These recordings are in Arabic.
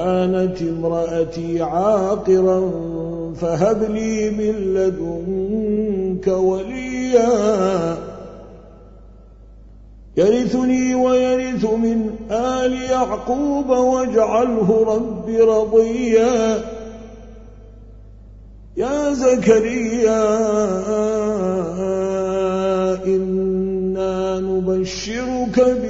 وكانت امرأتي عاقرا فهب لي من لدنك وليا. يرثني ويرث من آل يعقوب واجعله رب رضيا. يا زكريا إنا نبشرك بغلام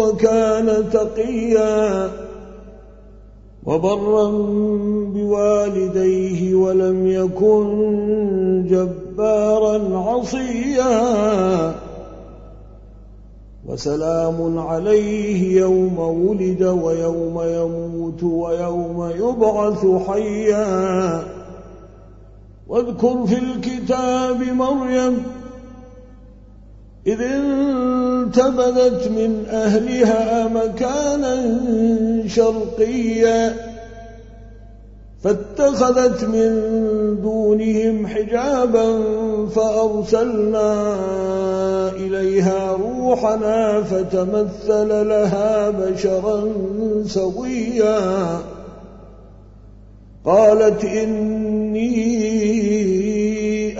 وكان تقيا وبرا بوالديه ولم يكن جبارا عصيا وسلام عليه يوم ولد ويوم يموت ويوم يبعث حيا واذكر في الكتاب مريم إذ انتبذت من أهلها مكانا شرقيا فاتخذت من دونهم حجابا فأرسلنا إليها روحنا فتمثل لها بشرا سويا قالت إني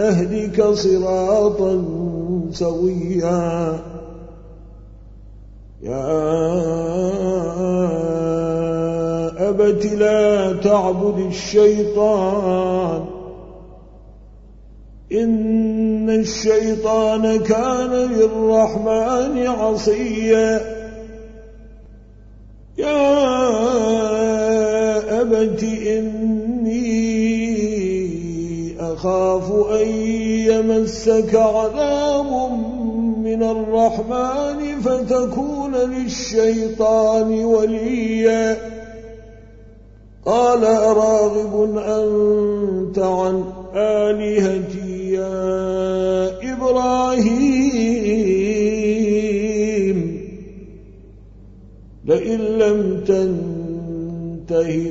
أهدك صراطا سويا. يا أبت لا تعبد الشيطان. إن الشيطان كان للرحمن عصيا. يا أبت إني أخاف أن يمسك عذاب من الرحمن فتكون للشيطان وليا. قال أراغب أنت عن آلهتي يا إبراهيم. لئن لم تنته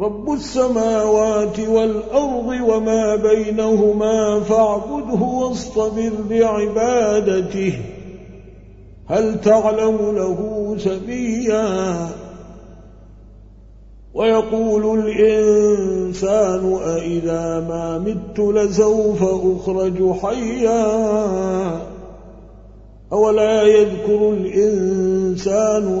رب السماوات والأرض وما بينهما فاعبده واصطبر بعبادته. هل تعلم له سبيا ويقول الإنسان أئذا ما مت لسوف أخرج حيا؟ أولا يذكر الإنسان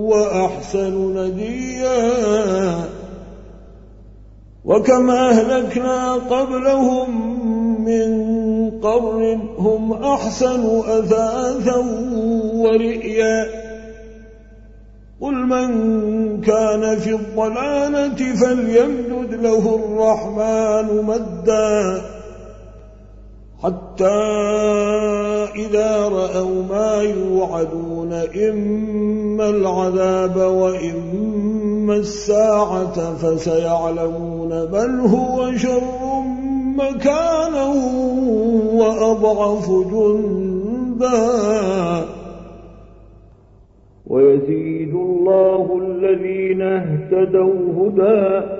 وأحسن نديا. وكما أهلكنا قبلهم من قرن هم أحسن أثاثا ورئيا. قل من كان في الضلالة فليمدد له الرحمن مدا. حتى إذا رأوا ما يوعدون إما العذاب وإما الساعة فسيعلمون بل هو شر مكانا وأضعف جندا ويزيد الله الذين اهتدوا هدى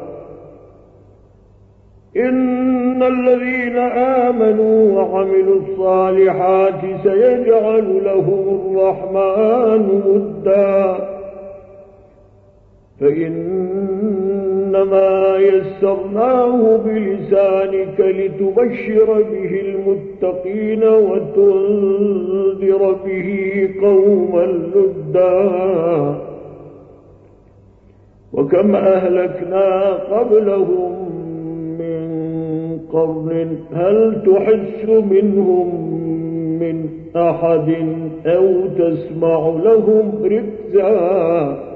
إن الذين آمنوا وعملوا الصالحات سيجعل لهم الرحمن مدا. فإنما يسرناه بلسانك لتبشر به المتقين وتنذر به قوما لدا. وكم أهلكنا قبلهم قرن هل تحس منهم من أحد أو تسمع لهم ركزا